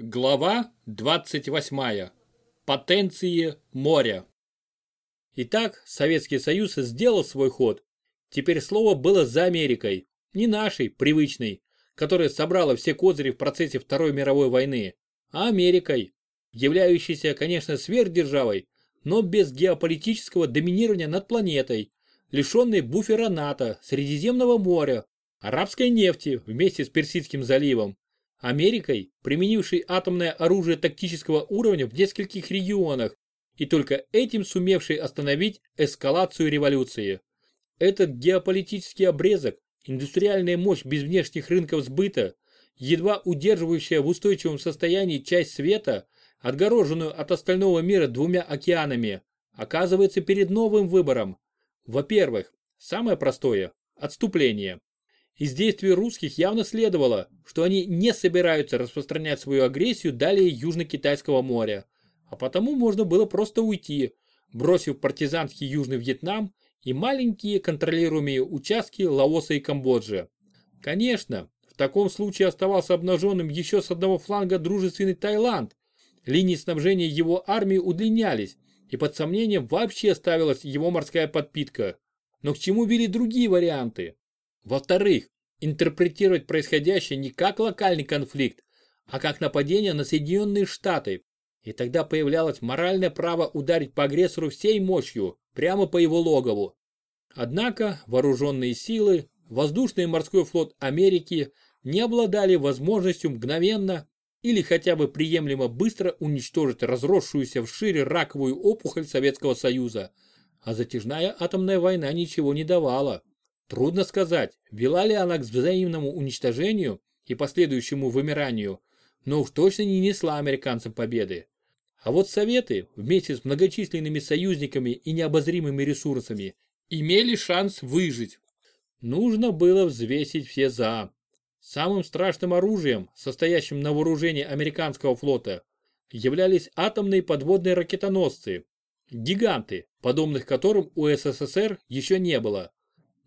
Глава 28. Потенции моря. Итак, Советский Союз сделал свой ход. Теперь слово было за Америкой, не нашей, привычной, которая собрала все козыри в процессе Второй мировой войны, а Америкой, являющейся, конечно, сверхдержавой, но без геополитического доминирования над планетой, лишенной буфера НАТО, Средиземного моря, арабской нефти вместе с Персидским заливом, Америкой, применившей атомное оружие тактического уровня в нескольких регионах и только этим сумевшей остановить эскалацию революции. Этот геополитический обрезок, индустриальная мощь без внешних рынков сбыта, едва удерживающая в устойчивом состоянии часть света, отгороженную от остального мира двумя океанами, оказывается перед новым выбором. Во-первых, самое простое – отступление. Из действий русских явно следовало, что они не собираются распространять свою агрессию далее Южно-Китайского моря, а потому можно было просто уйти, бросив партизанский Южный Вьетнам и маленькие контролируемые участки Лаоса и Камбоджи. Конечно, в таком случае оставался обнаженным еще с одного фланга дружественный Таиланд. Линии снабжения его армии удлинялись, и под сомнением вообще ставилась его морская подпитка. Но к чему вели другие варианты? Во-вторых, интерпретировать происходящее не как локальный конфликт, а как нападение на Соединенные Штаты. И тогда появлялось моральное право ударить по агрессору всей мощью, прямо по его логову. Однако вооруженные силы, воздушный и морской флот Америки не обладали возможностью мгновенно или хотя бы приемлемо быстро уничтожить разросшуюся вшире раковую опухоль Советского Союза, а затяжная атомная война ничего не давала. Трудно сказать, вела ли она к взаимному уничтожению и последующему вымиранию, но уж точно не несла американцам победы. А вот Советы, вместе с многочисленными союзниками и необозримыми ресурсами, имели шанс выжить. Нужно было взвесить все «за». Самым страшным оружием, состоящим на вооружении американского флота, являлись атомные подводные ракетоносцы. Гиганты, подобных которым у СССР еще не было.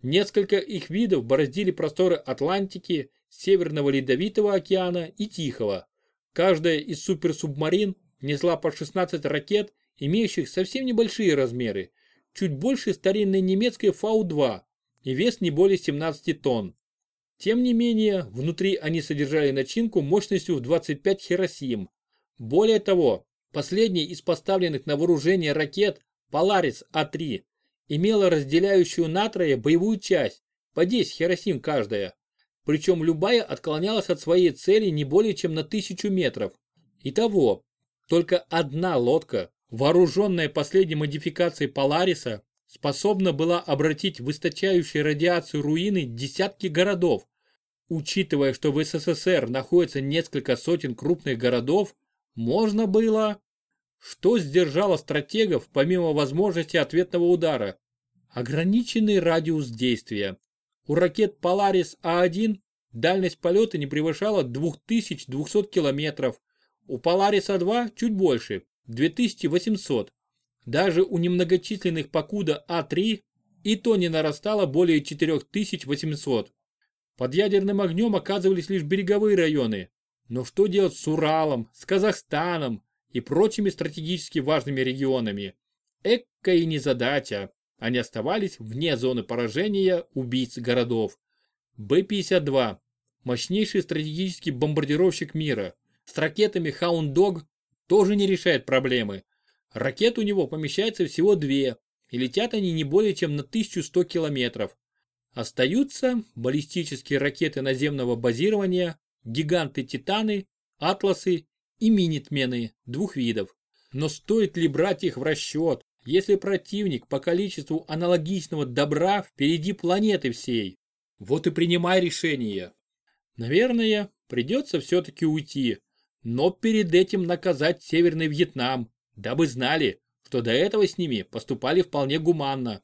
Несколько их видов бороздили просторы Атлантики, Северного Ледовитого океана и Тихого. Каждая из суперсубмарин несла по 16 ракет, имеющих совсем небольшие размеры, чуть больше старинной немецкой Фау-2 и вес не более 17 тонн. Тем не менее, внутри они содержали начинку мощностью в 25 Хиросим. Более того, последний из поставленных на вооружение ракет Polaris А-3 имела разделяющую натрия боевую часть, по 10 хиросим каждая. Причем любая отклонялась от своей цели не более чем на тысячу метров. Итого, только одна лодка, вооруженная последней модификацией Полариса, способна была обратить в источающие радиацию руины десятки городов. Учитывая, что в СССР находится несколько сотен крупных городов, можно было... Что сдержало стратегов помимо возможности ответного удара? Ограниченный радиус действия. У ракет Polaris А1 дальность полета не превышала 2200 километров. У Polaris А2 чуть больше, 2800. Даже у немногочисленных Покуда А3 и то не нарастало более 4800. Под ядерным огнем оказывались лишь береговые районы. Но что делать с Уралом, с Казахстаном и прочими стратегически важными регионами? Экка и незадача. Они оставались вне зоны поражения убийц городов. Б-52 – мощнейший стратегический бомбардировщик мира. С ракетами Hound тоже не решает проблемы. Ракет у него помещается всего две, и летят они не более чем на 1100 километров. Остаются баллистические ракеты наземного базирования, гиганты-титаны, атласы и минитмены двух видов. Но стоит ли брать их в расчет? Если противник по количеству аналогичного добра впереди планеты всей. Вот и принимай решение. Наверное, придется все-таки уйти, но перед этим наказать Северный Вьетнам, дабы знали, что до этого с ними поступали вполне гуманно.